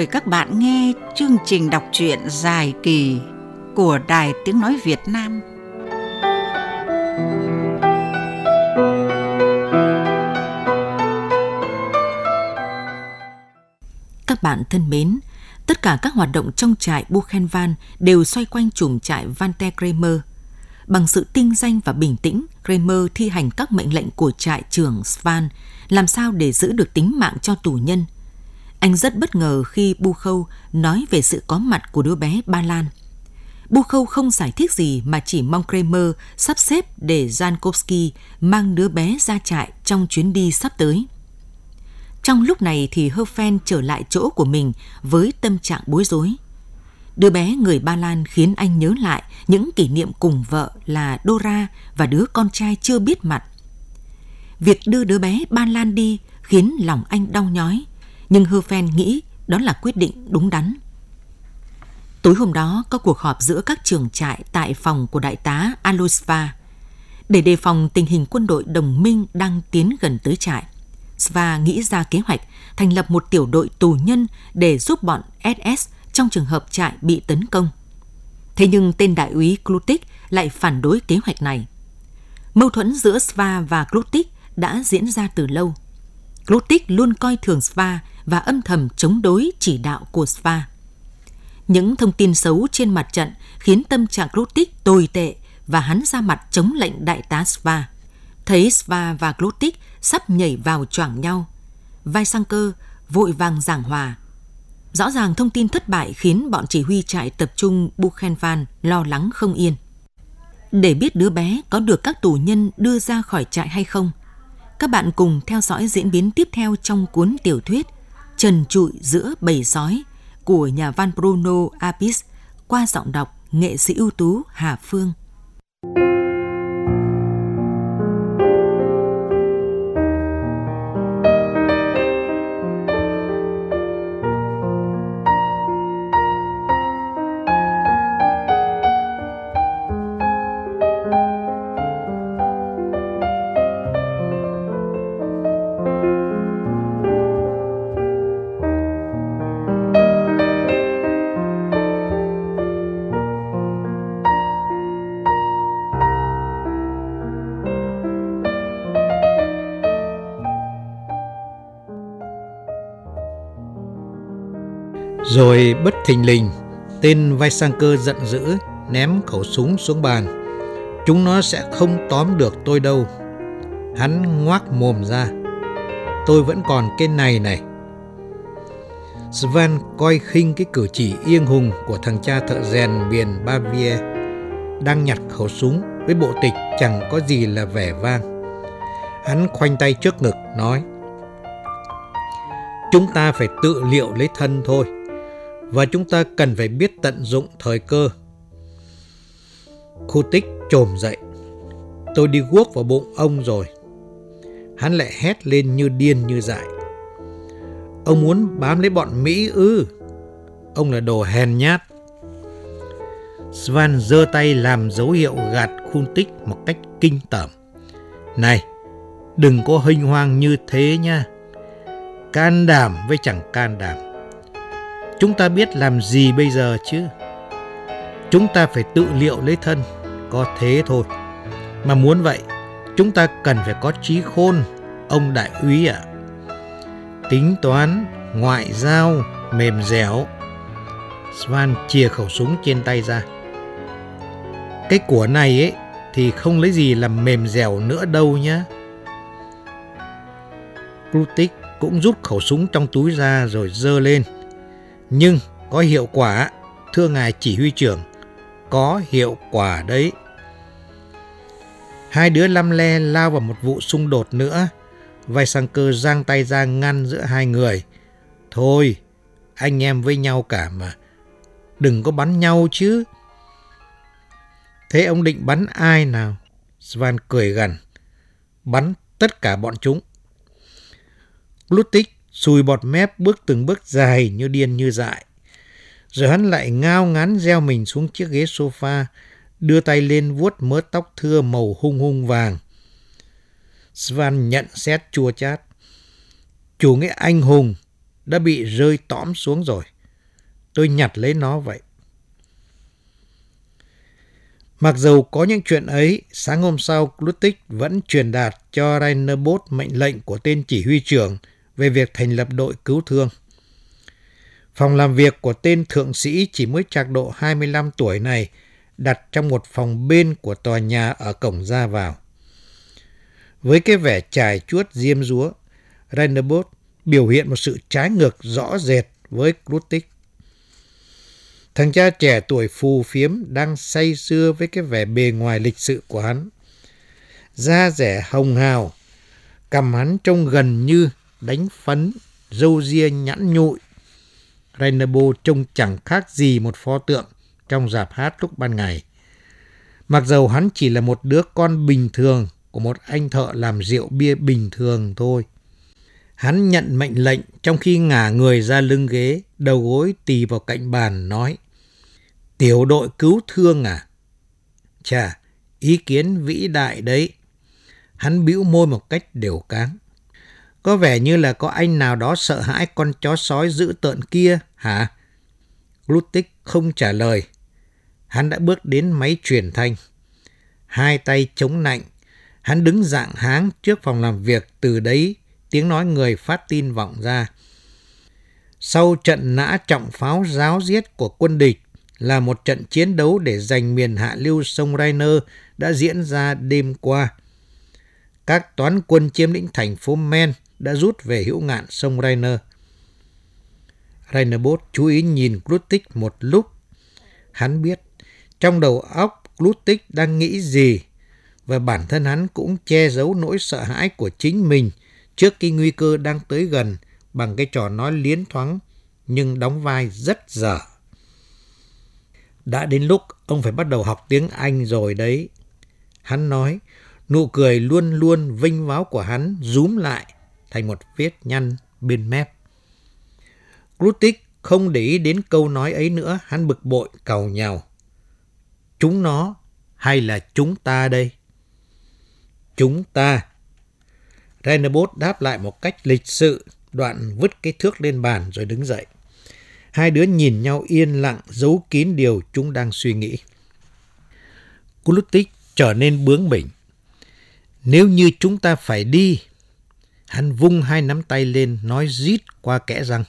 mời các bạn nghe chương trình đọc truyện dài kỳ của Đài Tiếng Nói Việt Nam. Các bạn thân mến, tất cả các hoạt động trong trại Buchenwald đều xoay quanh chùm trại Vante Kramer. Bằng sự tinh danh và bình tĩnh, Kramer thi hành các mệnh lệnh của trại trưởng Svan, làm sao để giữ được tính mạng cho tù nhân – anh rất bất ngờ khi Bu Khâu nói về sự có mặt của đứa bé Ba Lan. Bu Khâu không giải thích gì mà chỉ mong Kramer sắp xếp để Jankowski mang đứa bé ra trại trong chuyến đi sắp tới. Trong lúc này thì Hofen trở lại chỗ của mình với tâm trạng bối rối. Đứa bé người Ba Lan khiến anh nhớ lại những kỷ niệm cùng vợ là Dora và đứa con trai chưa biết mặt. Việc đưa đứa bé Ba Lan đi khiến lòng anh đau nhói nhưng Herfen nghĩ đó là quyết định đúng đắn. Tối hôm đó, có cuộc họp giữa các trường trại tại phòng của đại tá Alusva để đề phòng tình hình quân đội đồng minh đang tiến gần tới trại. Sva nghĩ ra kế hoạch thành lập một tiểu đội tù nhân để giúp bọn SS trong trường hợp trại bị tấn công. Thế nhưng tên đại úy Klutik lại phản đối kế hoạch này. Mâu thuẫn giữa Sva và Klutik đã diễn ra từ lâu. Klutik luôn coi thường Sva và âm thầm chống đối chỉ đạo của Sva. Những thông tin xấu trên mặt trận khiến tâm trạng Glutik tồi tệ và hắn ra mặt chống lệnh đại tá Sva. Thấy Sva và Glutik sắp nhảy vào choảng nhau, vai sang cơ vội vàng giảng hòa. Rõ ràng thông tin thất bại khiến bọn chỉ huy trại tập trung Buchenwald lo lắng không yên. Để biết đứa bé có được các tù nhân đưa ra khỏi trại hay không, các bạn cùng theo dõi diễn biến tiếp theo trong cuốn tiểu thuyết trần trụi giữa bầy sói của nhà văn Bruno Apis qua giọng đọc nghệ sĩ ưu tú Hà Phương. Rồi bất thình lình, tên vai sang cơ giận dữ ném khẩu súng xuống bàn. Chúng nó sẽ không tóm được tôi đâu. Hắn ngoác mồm ra. Tôi vẫn còn cái này này. Svan coi khinh cái cử chỉ yên hùng của thằng cha thợ rèn miền Bavia đang nhặt khẩu súng với bộ tịch chẳng có gì là vẻ vang. Hắn khoanh tay trước ngực nói Chúng ta phải tự liệu lấy thân thôi và chúng ta cần phải biết tận dụng thời cơ. Khu tích trồm dậy. Tôi đi guốc vào bụng ông rồi. Hắn lại hét lên như điên như dại. Ông muốn bám lấy bọn Mỹ ư? Ông là đồ hèn nhát. Svan giơ tay làm dấu hiệu gạt khu tích một cách kinh tởm. Này, đừng có hình hoang như thế nha. Can đảm với chẳng can đảm. Chúng ta biết làm gì bây giờ chứ? Chúng ta phải tự liệu lấy thân, có thế thôi. Mà muốn vậy, chúng ta cần phải có trí khôn, ông đại úy ạ. Tính toán, ngoại giao, mềm dẻo. Svan chìa khẩu súng trên tay ra. Cái của này ấy thì không lấy gì làm mềm dẻo nữa đâu nhá. Plutik cũng rút khẩu súng trong túi ra rồi dơ lên nhưng có hiệu quả, thưa ngài chỉ huy trưởng, có hiệu quả đấy. Hai đứa lăm le lao vào một vụ xung đột nữa. Vai sang cơ giang tay ra ngăn giữa hai người. Thôi, anh em với nhau cả mà. Đừng có bắn nhau chứ. Thế ông định bắn ai nào? Svan cười gần. Bắn tất cả bọn chúng. Glutik Sùi bọt mép bước từng bước dài như điên như dại. Rồi hắn lại ngao ngán gieo mình xuống chiếc ghế sofa, đưa tay lên vuốt mớ tóc thưa màu hung hung vàng. Svan nhận xét chua chát. Chủ nghĩa anh hùng, đã bị rơi tõm xuống rồi. Tôi nhặt lấy nó vậy. Mặc dù có những chuyện ấy, sáng hôm sau, Glutik vẫn truyền đạt cho Rainerbos mệnh lệnh của tên chỉ huy trưởng về việc thành lập đội cứu thương. Phòng làm việc của tên thượng sĩ chỉ mới trạc độ 25 tuổi này đặt trong một phòng bên của tòa nhà ở cổng ra vào. Với cái vẻ trải chuốt diêm rúa, Rainerbos biểu hiện một sự trái ngược rõ rệt với Krutik. Thằng cha trẻ tuổi phù phiếm đang say sưa với cái vẻ bề ngoài lịch sự của hắn. Da rẻ hồng hào, cầm hắn trông gần như đánh phấn, râu ria nhẵn nhụi. Rainabo trông chẳng khác gì một pho tượng trong dạp hát lúc ban ngày. Mặc dầu hắn chỉ là một đứa con bình thường của một anh thợ làm rượu bia bình thường thôi. Hắn nhận mệnh lệnh trong khi ngả người ra lưng ghế, đầu gối tì vào cạnh bàn, nói Tiểu đội cứu thương à? Chà, ý kiến vĩ đại đấy. Hắn bĩu môi một cách đều cáng. Có vẻ như là có anh nào đó sợ hãi con chó sói dữ tợn kia, hả? Glutik không trả lời. Hắn đã bước đến máy truyền thanh. Hai tay chống nạnh, hắn đứng dạng háng trước phòng làm việc từ đấy tiếng nói người phát tin vọng ra. Sau trận nã trọng pháo giáo giết của quân địch là một trận chiến đấu để giành miền hạ lưu sông Rainer đã diễn ra đêm qua. Các toán quân chiếm lĩnh thành phố Men đã rút về hữu ngạn sông Rainer. Rainerbos chú ý nhìn Glutik một lúc. Hắn biết trong đầu óc Glutik đang nghĩ gì và bản thân hắn cũng che giấu nỗi sợ hãi của chính mình trước cái nguy cơ đang tới gần bằng cái trò nói liến thoáng nhưng đóng vai rất dở. Đã đến lúc ông phải bắt đầu học tiếng Anh rồi đấy. Hắn nói, nụ cười luôn luôn vinh váo của hắn rúm lại thành một vết nhăn bên mép. Glutik không để ý đến câu nói ấy nữa, hắn bực bội cầu nhào. Chúng nó hay là chúng ta đây? Chúng ta. Renabot đáp lại một cách lịch sự, đoạn vứt cái thước lên bàn rồi đứng dậy. Hai đứa nhìn nhau yên lặng, giấu kín điều chúng đang suy nghĩ. Kulutik trở nên bướng bỉnh. Nếu như chúng ta phải đi, hắn vung hai nắm tay lên nói rít qua kẽ răng,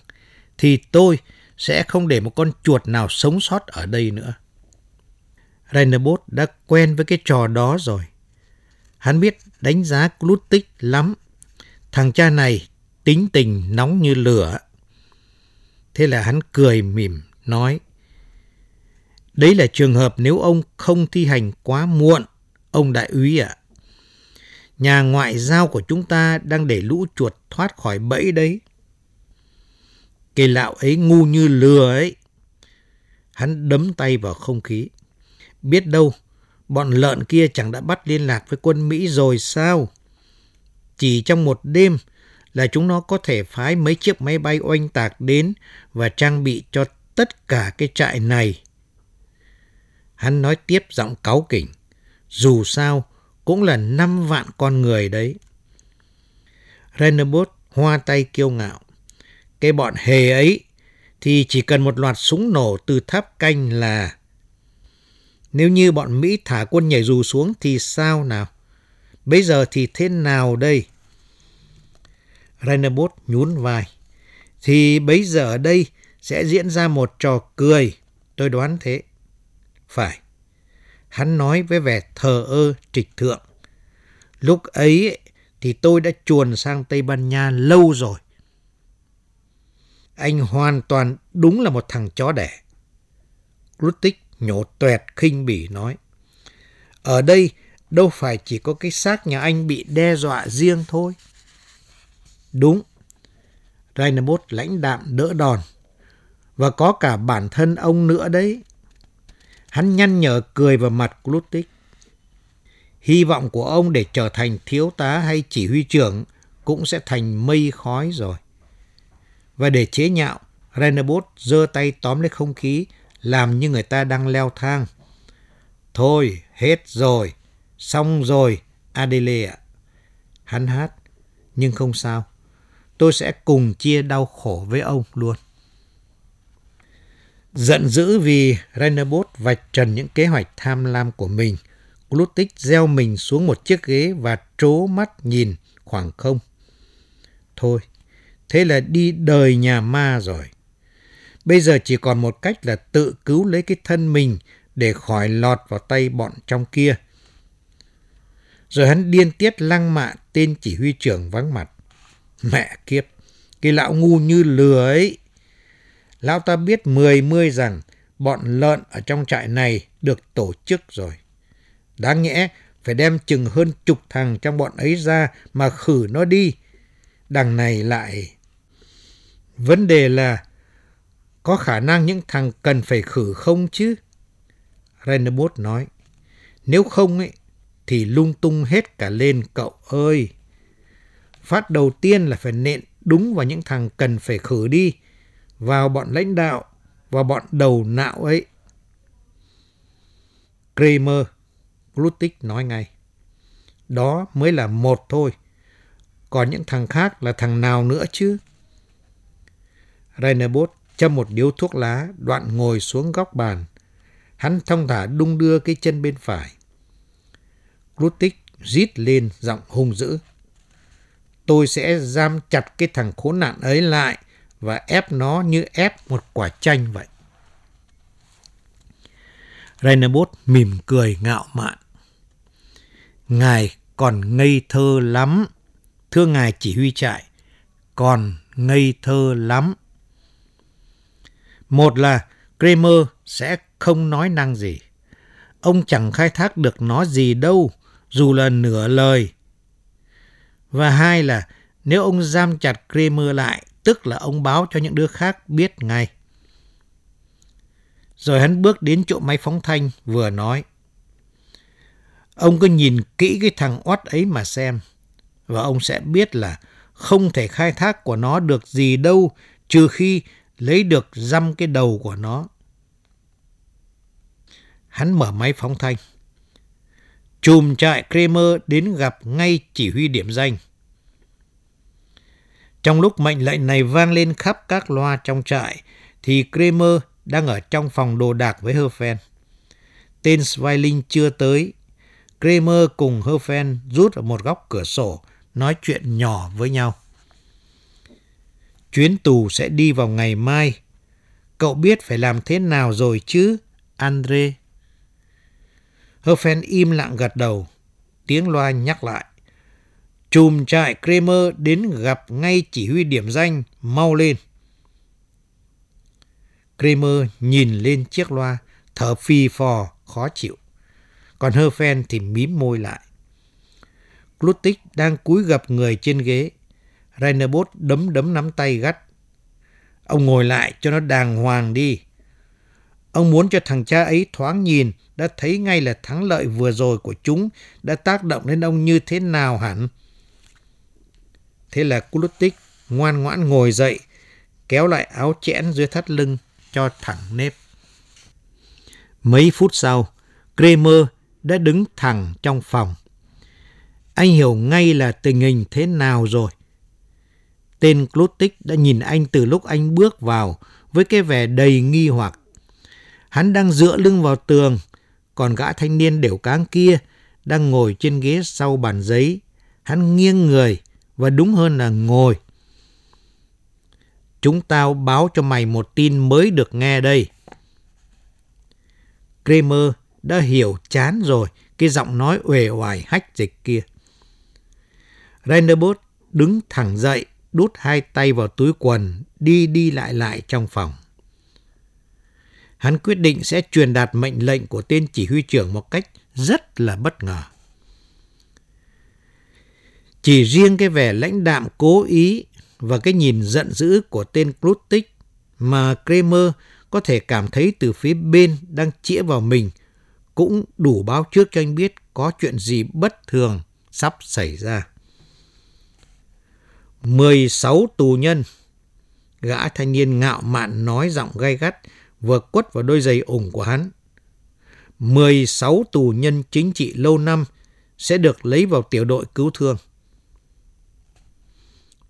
thì tôi sẽ không để một con chuột nào sống sót ở đây nữa. Rainerbos đã quen với cái trò đó rồi. Hắn biết đánh giá Glutik lắm. Thằng cha này tính tình nóng như lửa. Thế là hắn cười mỉm, nói Đấy là trường hợp nếu ông không thi hành quá muộn, ông đại úy ạ. Nhà ngoại giao của chúng ta đang để lũ chuột thoát khỏi bẫy đấy. Cây lạo ấy ngu như lừa ấy. Hắn đấm tay vào không khí. Biết đâu, bọn lợn kia chẳng đã bắt liên lạc với quân Mỹ rồi sao? Chỉ trong một đêm là chúng nó có thể phái mấy chiếc máy bay oanh tạc đến và trang bị cho tất cả cái trại này. Hắn nói tiếp giọng cáu kỉnh. Dù sao, cũng là 5 vạn con người đấy. Rennerbos hoa tay kiêu ngạo. Cái bọn hề ấy thì chỉ cần một loạt súng nổ từ tháp canh là... Nếu như bọn Mỹ thả quân nhảy dù xuống thì sao nào? Bây giờ thì thế nào đây? Rainerbos nhún vai. Thì bây giờ ở đây sẽ diễn ra một trò cười. Tôi đoán thế. Phải. Hắn nói với vẻ thờ ơ trịch thượng. Lúc ấy thì tôi đã chuồn sang Tây Ban Nha lâu rồi. Anh hoàn toàn đúng là một thằng chó đẻ. Rutik nhổ tuẹt khinh bỉ nói. Ở đây đâu phải chỉ có cái xác nhà anh bị đe dọa riêng thôi. Đúng. Rainerbos lãnh đạm đỡ đòn. Và có cả bản thân ông nữa đấy. Hắn nhăn nhở cười vào mặt Glutik. Hy vọng của ông để trở thành thiếu tá hay chỉ huy trưởng cũng sẽ thành mây khói rồi. Và để chế nhạo, Rainerbos giơ tay tóm lấy không khí, làm như người ta đang leo thang. Thôi, hết rồi, xong rồi, Adele ạ. Hắn hát, nhưng không sao. tôi sẽ cùng chia đau khổ với ông luôn. Giận dữ vì Rainerbos vạch trần những kế hoạch tham lam của mình, Glutik gieo mình xuống một chiếc ghế và trố mắt nhìn khoảng không. Thôi, thế là đi đời nhà ma rồi. Bây giờ chỉ còn một cách là tự cứu lấy cái thân mình để khỏi lọt vào tay bọn trong kia. Rồi hắn điên tiết lăng mạ tên chỉ huy trưởng vắng mặt. Mẹ kiếp, cái lão ngu như lừa ấy. Lão ta biết mười mươi rằng bọn lợn ở trong trại này được tổ chức rồi. Đáng nhẽ phải đem chừng hơn chục thằng trong bọn ấy ra mà khử nó đi. Đằng này lại... Vấn đề là có khả năng những thằng cần phải khử không chứ? Rennerbot nói. Nếu không ấy, thì lung tung hết cả lên cậu ơi. Phát đầu tiên là phải nện đúng vào những thằng cần phải khử đi, vào bọn lãnh đạo, và bọn đầu não ấy. Kramer, Glutik nói ngay. Đó mới là một thôi. Còn những thằng khác là thằng nào nữa chứ? Rainerbos châm một điếu thuốc lá, đoạn ngồi xuống góc bàn. Hắn thong thả đung đưa cái chân bên phải. Glutik rít lên giọng hung dữ. Tôi sẽ giam chặt cái thằng khốn nạn ấy lại và ép nó như ép một quả chanh vậy. Rainerbos mỉm cười ngạo mạn. Ngài còn ngây thơ lắm. Thưa ngài chỉ huy trại, còn ngây thơ lắm. Một là Kramer sẽ không nói năng gì. Ông chẳng khai thác được nó gì đâu, dù là nửa lời. Và hai là nếu ông giam chặt Kramer lại, tức là ông báo cho những đứa khác biết ngay. Rồi hắn bước đến chỗ máy phóng thanh, vừa nói. Ông cứ nhìn kỹ cái thằng oát ấy mà xem. Và ông sẽ biết là không thể khai thác của nó được gì đâu, trừ khi lấy được dăm cái đầu của nó. Hắn mở máy phóng thanh. Chùm trại Kramer đến gặp ngay chỉ huy điểm danh. Trong lúc mệnh lệnh này vang lên khắp các loa trong trại, thì Kramer đang ở trong phòng đồ đạc với Herfen. Tên Sveiling chưa tới. Kramer cùng Herfen rút ở một góc cửa sổ, nói chuyện nhỏ với nhau. Chuyến tù sẽ đi vào ngày mai. Cậu biết phải làm thế nào rồi chứ, Andre? Herfen im lặng gật đầu. Tiếng loa nhắc lại. Chùm trại Kramer đến gặp ngay chỉ huy điểm danh, mau lên. Kramer nhìn lên chiếc loa, thở phì phò, khó chịu. Còn Herfen thì mím môi lại. Glutik đang cúi gập người trên ghế. Rainerbos đấm đấm nắm tay gắt. Ông ngồi lại cho nó đàng hoàng đi. Ông muốn cho thằng cha ấy thoáng nhìn, đã thấy ngay là thắng lợi vừa rồi của chúng đã tác động đến ông như thế nào hẳn. Thế là Kulutik ngoan ngoãn ngồi dậy, kéo lại áo chẽn dưới thắt lưng, cho thẳng nếp. Mấy phút sau, Kramer đã đứng thẳng trong phòng. Anh hiểu ngay là tình hình thế nào rồi. Tên Klutik đã nhìn anh từ lúc anh bước vào với cái vẻ đầy nghi hoặc. Hắn đang dựa lưng vào tường, còn gã thanh niên đều cáng kia đang ngồi trên ghế sau bàn giấy. Hắn nghiêng người và đúng hơn là ngồi Chúng tao báo cho mày một tin mới được nghe đây. Kramer đã hiểu chán rồi cái giọng nói uể oải hách dịch kia. Renderbot đứng thẳng dậy, đút hai tay vào túi quần, đi đi lại lại trong phòng. Hắn quyết định sẽ truyền đạt mệnh lệnh của tên chỉ huy trưởng một cách rất là bất ngờ. Chỉ riêng cái vẻ lãnh đạm cố ý và cái nhìn giận dữ của tên Klutik mà Kramer có thể cảm thấy từ phía bên đang chĩa vào mình cũng đủ báo trước cho anh biết có chuyện gì bất thường sắp xảy ra. 16 tù nhân Gã thanh niên ngạo mạn nói giọng gay gắt vừa quất vào đôi giày ủng của hắn. 16 tù nhân chính trị lâu năm sẽ được lấy vào tiểu đội cứu thương.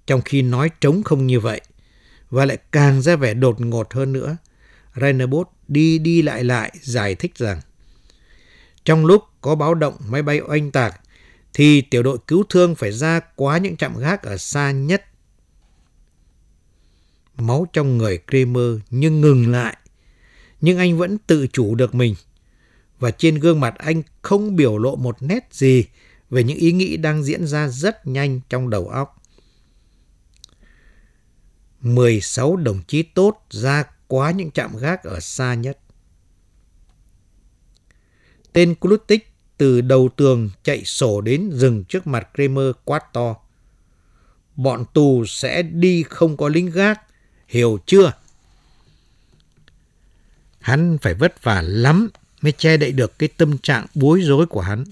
Trong khi nói trống không như vậy, và lại càng ra vẻ đột ngột hơn nữa, Rainerbos đi đi lại lại giải thích rằng trong lúc có báo động máy bay oanh tạc thì tiểu đội cứu thương phải ra quá những trạm gác ở xa nhất. Máu trong người Kramer nhưng ngừng lại, nhưng anh vẫn tự chủ được mình. Và trên gương mặt anh không biểu lộ một nét gì về những ý nghĩ đang diễn ra rất nhanh trong đầu óc. 16 đồng chí tốt ra quá những trạm gác ở xa nhất. Tên Klutik từ đầu tường chạy sổ đến rừng trước mặt Kramer quát to. Bọn tù sẽ đi không có lính gác, hiểu chưa? Hắn phải vất vả lắm mới che đậy được cái tâm trạng bối rối của hắn.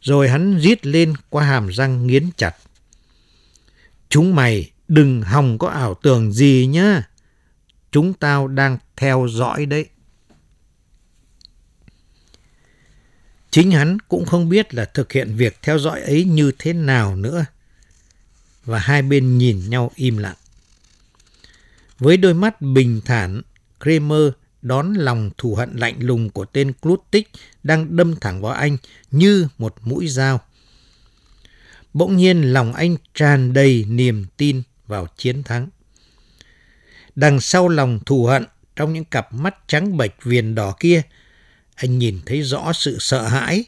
Rồi hắn giết lên qua hàm răng nghiến chặt. Chúng mày đừng hòng có ảo tưởng gì nhá. Chúng tao đang theo dõi đấy. Chính hắn cũng không biết là thực hiện việc theo dõi ấy như thế nào nữa. Và hai bên nhìn nhau im lặng. Với đôi mắt bình thản, Kramer đón lòng thù hận lạnh lùng của tên Klutik đang đâm thẳng vào anh như một mũi dao. Bỗng nhiên lòng anh tràn đầy niềm tin vào chiến thắng. Đằng sau lòng thù hận trong những cặp mắt trắng bệch viền đỏ kia anh nhìn thấy rõ sự sợ hãi,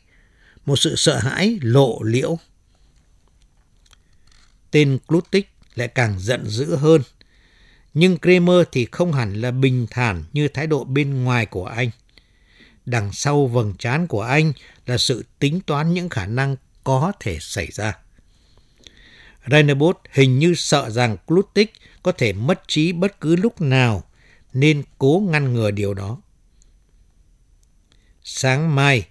một sự sợ hãi lộ liễu. Tên Klutik lại càng giận dữ hơn. Nhưng Kramer thì không hẳn là bình thản như thái độ bên ngoài của anh. Đằng sau vầng trán của anh là sự tính toán những khả năng có thể xảy ra. Rainerbos hình như sợ rằng Klutik có thể mất trí bất cứ lúc nào, nên cố ngăn ngừa điều đó. Sáng mai,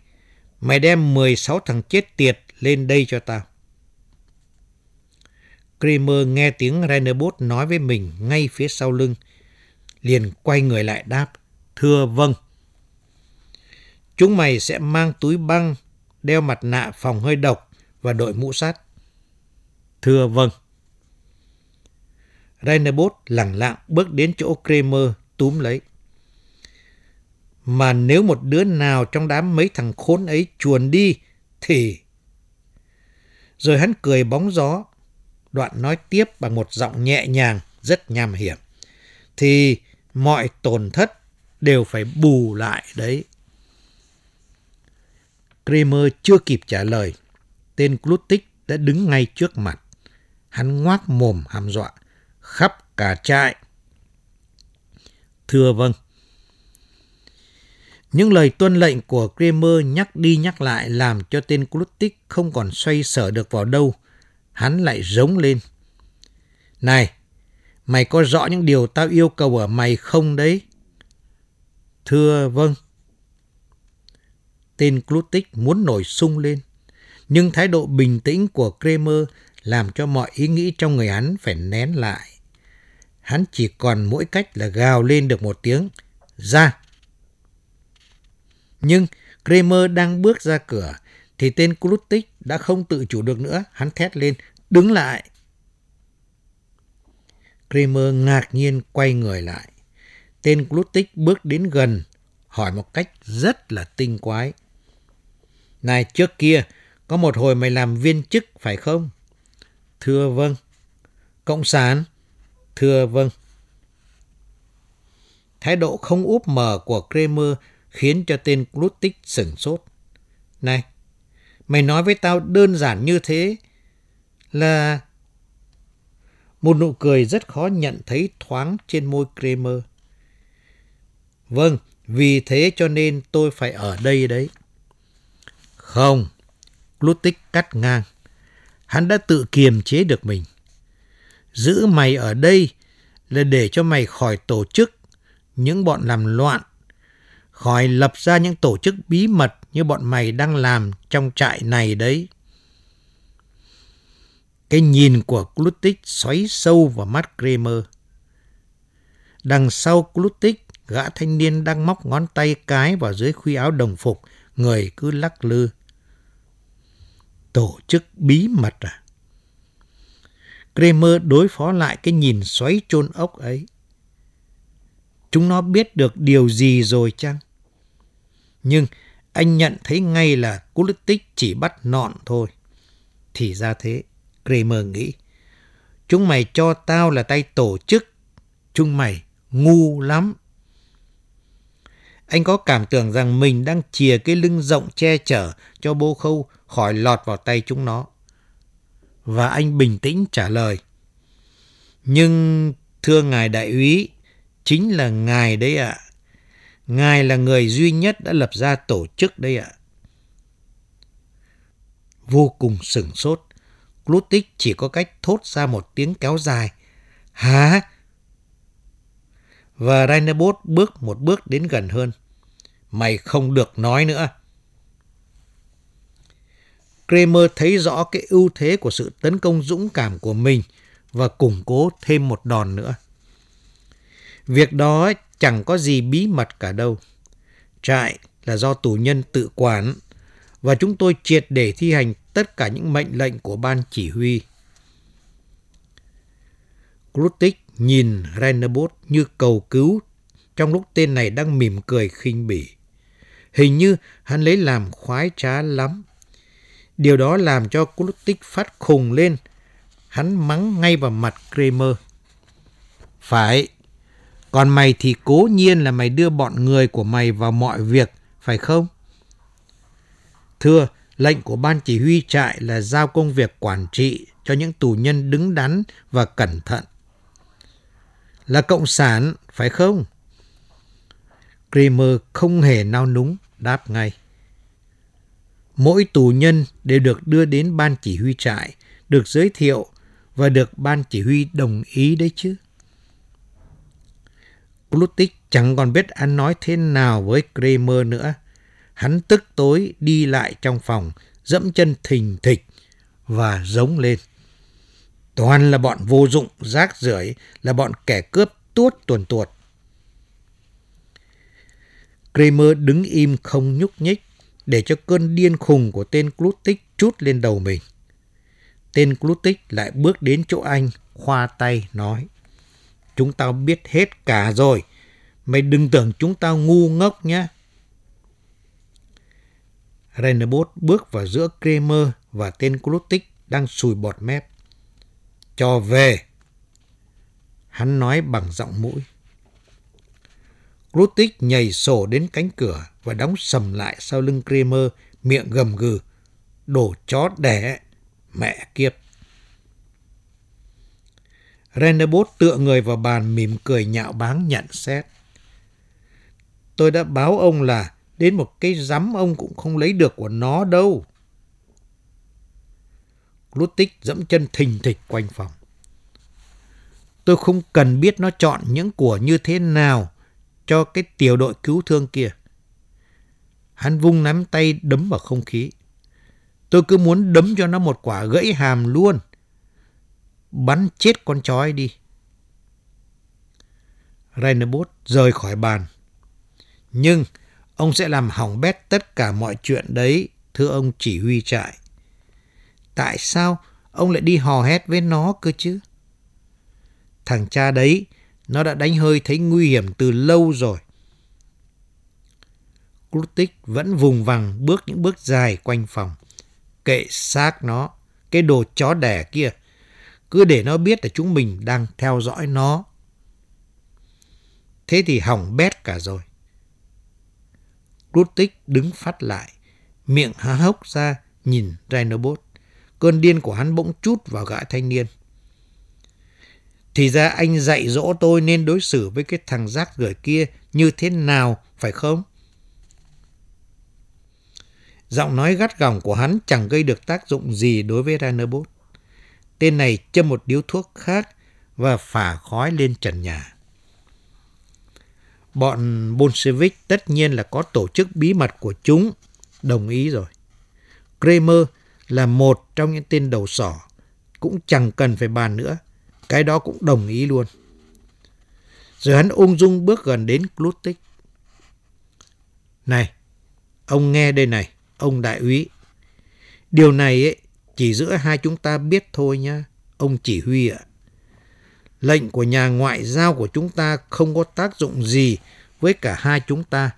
mày đem 16 thằng chết tiệt lên đây cho tao. Kramer nghe tiếng Rainerbos nói với mình ngay phía sau lưng. Liền quay người lại đáp. Thưa vâng. Chúng mày sẽ mang túi băng, đeo mặt nạ phòng hơi độc và đội mũ sắt. Thưa vâng. Rainerbos lẳng lặng bước đến chỗ Kramer túm lấy. Mà nếu một đứa nào trong đám mấy thằng khốn ấy chuồn đi, thì... Rồi hắn cười bóng gió, đoạn nói tiếp bằng một giọng nhẹ nhàng, rất nham hiểm. Thì mọi tổn thất đều phải bù lại đấy. Kramer chưa kịp trả lời. Tên Glutik đã đứng ngay trước mặt. Hắn ngoác mồm hàm dọa, khắp cả trại. Thưa vâng. Những lời tuân lệnh của Kramer nhắc đi nhắc lại làm cho tên Klutik không còn xoay sở được vào đâu. Hắn lại rống lên. Này, mày có rõ những điều tao yêu cầu ở mày không đấy? Thưa vâng. Tên Klutik muốn nổi sung lên. Nhưng thái độ bình tĩnh của Kramer làm cho mọi ý nghĩ trong người hắn phải nén lại. Hắn chỉ còn mỗi cách là gào lên được một tiếng. Ra! Nhưng Kramer đang bước ra cửa thì tên Klutik đã không tự chủ được nữa. Hắn thét lên, đứng lại. Kramer ngạc nhiên quay người lại. Tên Klutik bước đến gần, hỏi một cách rất là tinh quái. Này, trước kia, có một hồi mày làm viên chức phải không? Thưa vâng. Cộng sản? Thưa vâng. Thái độ không úp mở của Kramer khiến cho tên Glutik sửng sốt. Này, mày nói với tao đơn giản như thế là... Một nụ cười rất khó nhận thấy thoáng trên môi Kramer. Vâng, vì thế cho nên tôi phải ở đây đấy. Không, Glutik cắt ngang. Hắn đã tự kiềm chế được mình. Giữ mày ở đây là để cho mày khỏi tổ chức những bọn làm loạn khỏi lập ra những tổ chức bí mật như bọn mày đang làm trong trại này đấy. Cái nhìn của Klutik xoáy sâu vào mắt Kramer. Đằng sau Klutik, gã thanh niên đang móc ngón tay cái vào dưới khuy áo đồng phục, người cứ lắc lư. Tổ chức bí mật à? Kramer đối phó lại cái nhìn xoáy chôn ốc ấy. Chúng nó biết được điều gì rồi chăng? Nhưng anh nhận thấy ngay là Kulitic chỉ bắt nọn thôi. Thì ra thế, Kramer nghĩ. Chúng mày cho tao là tay tổ chức. Chúng mày ngu lắm. Anh có cảm tưởng rằng mình đang chìa cái lưng rộng che chở cho bô khâu khỏi lọt vào tay chúng nó. Và anh bình tĩnh trả lời. Nhưng thưa ngài đại úy, chính là ngài đấy ạ. Ngài là người duy nhất đã lập ra tổ chức đấy ạ. Vô cùng sửng sốt, Glutik chỉ có cách thốt ra một tiếng kéo dài. Hả? Và Rainerbos bước một bước đến gần hơn. Mày không được nói nữa. Kramer thấy rõ cái ưu thế của sự tấn công dũng cảm của mình và củng cố thêm một đòn nữa. Việc đó chẳng có gì bí mật cả đâu. Trại là do tù nhân tự quản và chúng tôi triệt để thi hành tất cả những mệnh lệnh của ban chỉ huy. Klutik nhìn Rennerbot như cầu cứu, trong lúc tên này đang mỉm cười khinh bỉ. Hình như hắn lấy làm khoái trá lắm. Điều đó làm cho Kulutik phát khùng lên. Hắn mắng ngay vào mặt Kramer. Phải, còn mày thì cố nhiên là mày đưa bọn người của mày vào mọi việc, phải không? Thưa, lệnh của ban chỉ huy trại là giao công việc quản trị cho những tù nhân đứng đắn và cẩn thận. Là cộng sản, phải không? Kramer không hề nao núng, đáp ngay. Mỗi tù nhân đều được đưa đến ban chỉ huy trại, được giới thiệu và được ban chỉ huy đồng ý đấy chứ. Glutik chẳng còn biết ăn nói thế nào với Kramer nữa. Hắn tức tối đi lại trong phòng, dẫm chân thình thịch và giống lên. Toàn là bọn vô dụng, rác rưởi, là bọn kẻ cướp tuốt tuần tuột. Kramer đứng im không nhúc nhích để cho cơn điên khùng của tên Clutic trút lên đầu mình. Tên Clutic lại bước đến chỗ anh, khoa tay nói. Chúng tao biết hết cả rồi. Mày đừng tưởng chúng tao ngu ngốc nhé. Rennerbos bước vào giữa Kramer và tên Clutic đang sùi bọt mép. Cho về. Hắn nói bằng giọng mũi. Klutik nhảy sổ đến cánh cửa và đóng sầm lại sau lưng Kramer, miệng gầm gừ. Đồ chó đẻ, mẹ kiếp. Rennerbos tựa người vào bàn mỉm cười nhạo báng nhận xét. Tôi đã báo ông là đến một cái rắm ông cũng không lấy được của nó đâu. Glutik dẫm chân thình thịch quanh phòng. Tôi không cần biết nó chọn những của như thế nào cho cái tiểu đội cứu thương kia. Hắn vung nắm tay đấm vào không khí. Tôi cứ muốn đấm cho nó một quả gãy hàm luôn bắn chết con chó ấy đi. Rainerbos rời khỏi bàn. Nhưng ông sẽ làm hỏng bét tất cả mọi chuyện đấy, thưa ông chỉ huy trại. Tại sao ông lại đi hò hét với nó cơ chứ? Thằng cha đấy, nó đã đánh hơi thấy nguy hiểm từ lâu rồi. Krutik vẫn vùng vằng bước những bước dài quanh phòng. Kệ xác nó, cái đồ chó đẻ kia. Cứ để nó biết là chúng mình đang theo dõi nó. Thế thì hỏng bét cả rồi. Krutik đứng phát lại, miệng há hốc ra nhìn Rhinobot. Cơn điên của hắn bỗng chút vào gã thanh niên. Thì ra anh dạy dỗ tôi nên đối xử với cái thằng rác rưởi kia như thế nào, phải không? Giọng nói gắt gỏng của hắn chẳng gây được tác dụng gì đối với Rhinobot. Tên này châm một điếu thuốc khác và phả khói lên trần nhà. Bọn Bolshevik tất nhiên là có tổ chức bí mật của chúng, đồng ý rồi. Kramer là một trong những tên đầu sỏ, cũng chẳng cần phải bàn nữa, cái đó cũng đồng ý luôn. Rồi hắn ung dung bước gần đến Klutik. Này, ông nghe đây này, ông đại úy. Điều này ấy, chỉ giữa hai chúng ta biết thôi nhá, ông chỉ huy ạ. Lệnh của nhà ngoại giao của chúng ta không có tác dụng gì với cả hai chúng ta.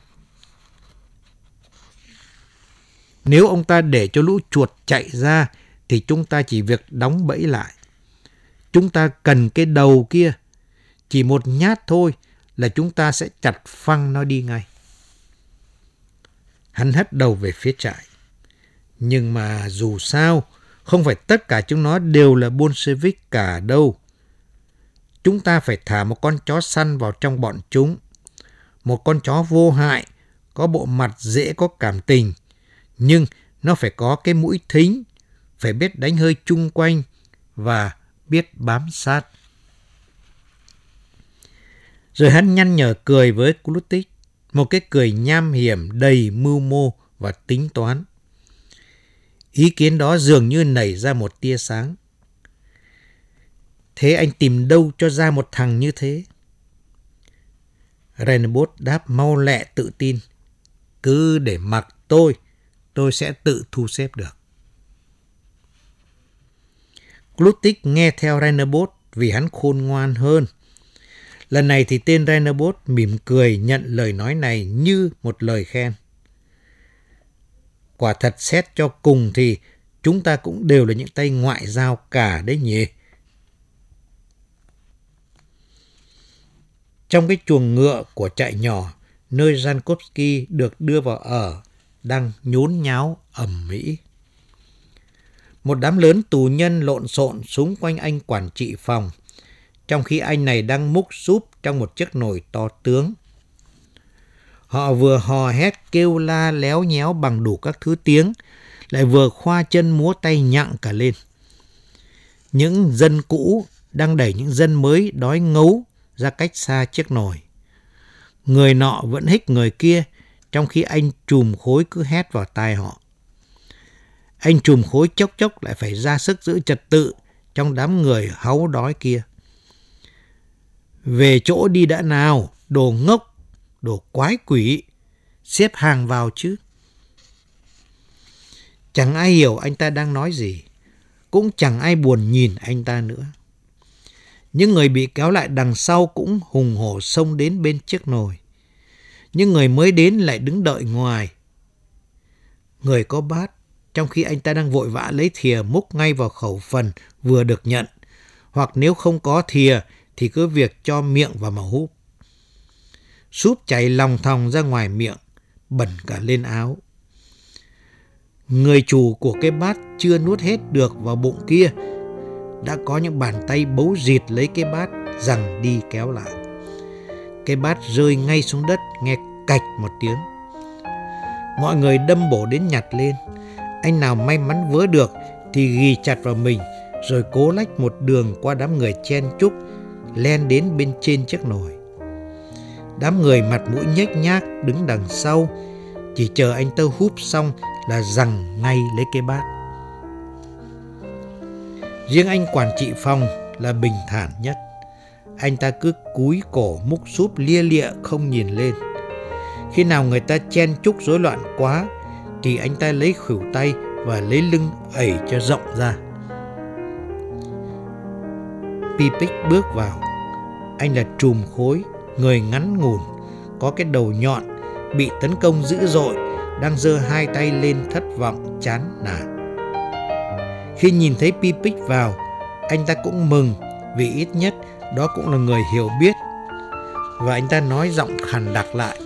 Nếu ông ta để cho lũ chuột chạy ra thì chúng ta chỉ việc đóng bẫy lại. Chúng ta cần cái đầu kia. Chỉ một nhát thôi là chúng ta sẽ chặt phăng nó đi ngay. Hắn hất đầu về phía trại. Nhưng mà dù sao, không phải tất cả chúng nó đều là Bolshevik cả đâu. Chúng ta phải thả một con chó săn vào trong bọn chúng. Một con chó vô hại, có bộ mặt dễ có cảm tình, nhưng nó phải có cái mũi thính, phải biết đánh hơi chung quanh và biết bám sát. Rồi hắn nhăn nhở cười với Klutik, một cái cười nham hiểm đầy mưu mô và tính toán. Ý kiến đó dường như nảy ra một tia sáng. Thế anh tìm đâu cho ra một thằng như thế? Renbot đáp mau lẹ tự tin. Cứ để mặc tôi, tôi sẽ tự thu xếp được. Glutik nghe theo Rainerbos vì hắn khôn ngoan hơn. Lần này thì tên Rainerbos mỉm cười nhận lời nói này như một lời khen. Quả thật xét cho cùng thì chúng ta cũng đều là những tay ngoại giao cả đấy nhỉ. Trong cái chuồng ngựa của trại nhỏ, nơi Jankowski được đưa vào ở, đang nhốn nháo ẩm mỹ. Một đám lớn tù nhân lộn xộn xung quanh anh quản trị phòng, trong khi anh này đang múc súp trong một chiếc nồi to tướng. Họ vừa hò hét kêu la léo nhéo bằng đủ các thứ tiếng, lại vừa khoa chân múa tay nhặng cả lên. Những dân cũ đang đẩy những dân mới đói ngấu ra cách xa chiếc nồi. Người nọ vẫn hích người kia, trong khi anh trùm khối cứ hét vào tai họ. Anh trùm khối chốc chốc lại phải ra sức giữ trật tự trong đám người háu đói kia. Về chỗ đi đã nào, đồ ngốc, đồ quái quỷ, xếp hàng vào chứ. Chẳng ai hiểu anh ta đang nói gì, cũng chẳng ai buồn nhìn anh ta nữa. Những người bị kéo lại đằng sau cũng hùng hổ xông đến bên chiếc nồi. Những người mới đến lại đứng đợi ngoài. Người có bát, trong khi anh ta đang vội vã lấy thìa múc ngay vào khẩu phần vừa được nhận. Hoặc nếu không có thìa thì cứ việc cho miệng vào mà húp. Súp chảy lòng thòng ra ngoài miệng, bẩn cả lên áo. Người chủ của cái bát chưa nuốt hết được vào bụng kia đã có những bàn tay bấu dịt lấy cái bát rằng đi kéo lại. Cái bát rơi ngay xuống đất nghe cạch một tiếng. Mọi người đâm bổ đến nhặt lên. Anh nào may mắn vớ được thì ghi chặt vào mình, rồi cố lách một đường qua đám người chen chúc, len đến bên trên chiếc nồi. Đám người mặt mũi nhếch nhác đứng đằng sau, chỉ chờ anh tơ húp xong là rằng ngay lấy cái bát. Riêng anh quản trị phòng là bình thản nhất. Anh ta cứ cúi cổ múc súp lia lịa không nhìn lên. Khi nào người ta chen chúc rối loạn quá thì anh ta lấy khuỷu tay và lấy lưng ẩy cho rộng ra. Pipic bước vào. Anh là trùm khối, người ngắn ngủn, có cái đầu nhọn, bị tấn công dữ dội, đang giơ hai tay lên thất vọng chán nản. Khi nhìn thấy Pipic vào, anh ta cũng mừng vì ít nhất đó cũng là người hiểu biết. Và anh ta nói giọng khàn đặc lại.